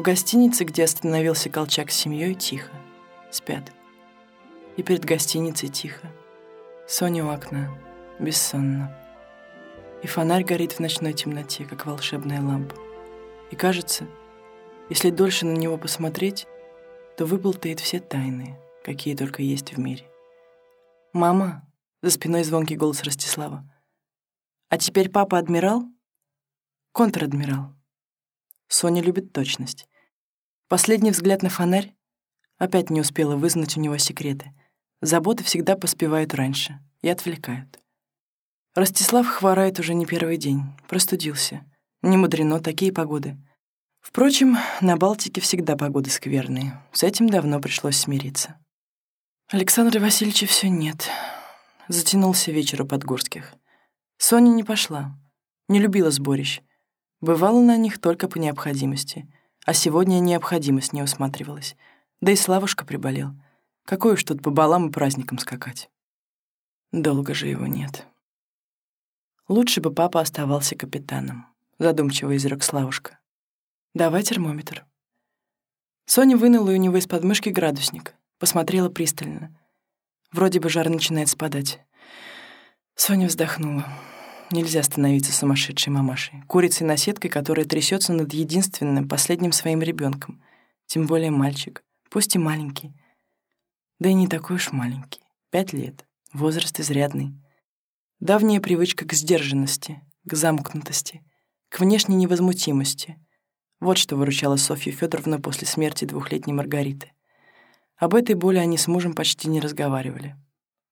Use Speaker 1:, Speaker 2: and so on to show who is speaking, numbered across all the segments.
Speaker 1: В гостинице, где остановился Колчак с семьей, тихо. Спят. И перед гостиницей тихо. Соня у окна. Бессонно. И фонарь горит в ночной темноте, как волшебная лампа. И кажется, если дольше на него посмотреть, то выболтает все тайны, какие только есть в мире. «Мама!» — за спиной звонкий голос Ростислава. «А теперь папа адмирал?» «Контр-адмирал». Соня любит точность. Последний взгляд на фонарь опять не успела вызнать у него секреты. Заботы всегда поспевают раньше и отвлекают. Ростислав хворает уже не первый день, простудился. Не мудрено, такие погоды. Впрочем, на Балтике всегда погоды скверные. С этим давно пришлось смириться. Александра Васильевича все нет. Затянулся вечер у Подгорских. Соня не пошла, не любила сборищ. Бывала на них только по необходимости, а сегодня необходимость не усматривалась. Да и Славушка приболел. Какой уж тут по балам и праздникам скакать. Долго же его нет. Лучше бы папа оставался капитаном, задумчиво изрек Славушка. Давай термометр. Соня вынула у него из подмышки градусник, посмотрела пристально. Вроде бы жар начинает спадать. Соня вздохнула. Нельзя становиться сумасшедшей мамашей, курицей-наседкой, которая трясется над единственным, последним своим ребенком, тем более мальчик, пусть и маленький. Да и не такой уж маленький. Пять лет. Возраст изрядный. Давняя привычка к сдержанности, к замкнутости, к внешней невозмутимости. Вот что выручало Софью Федоровну после смерти двухлетней Маргариты. Об этой боли они с мужем почти не разговаривали.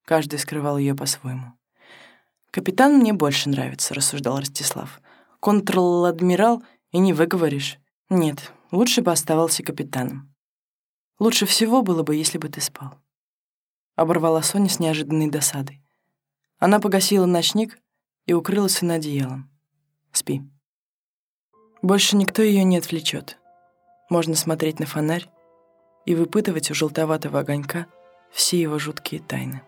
Speaker 1: Каждый скрывал ее по-своему. «Капитан мне больше нравится», — рассуждал Ростислав. «Контр-адмирал и не выговоришь. Нет, лучше бы оставался капитаном. Лучше всего было бы, если бы ты спал». Оборвала Соня с неожиданной досадой. Она погасила ночник и укрылась на одеялом. Спи. Больше никто ее не отвлечет. Можно смотреть на фонарь и выпытывать у желтоватого огонька все его жуткие тайны.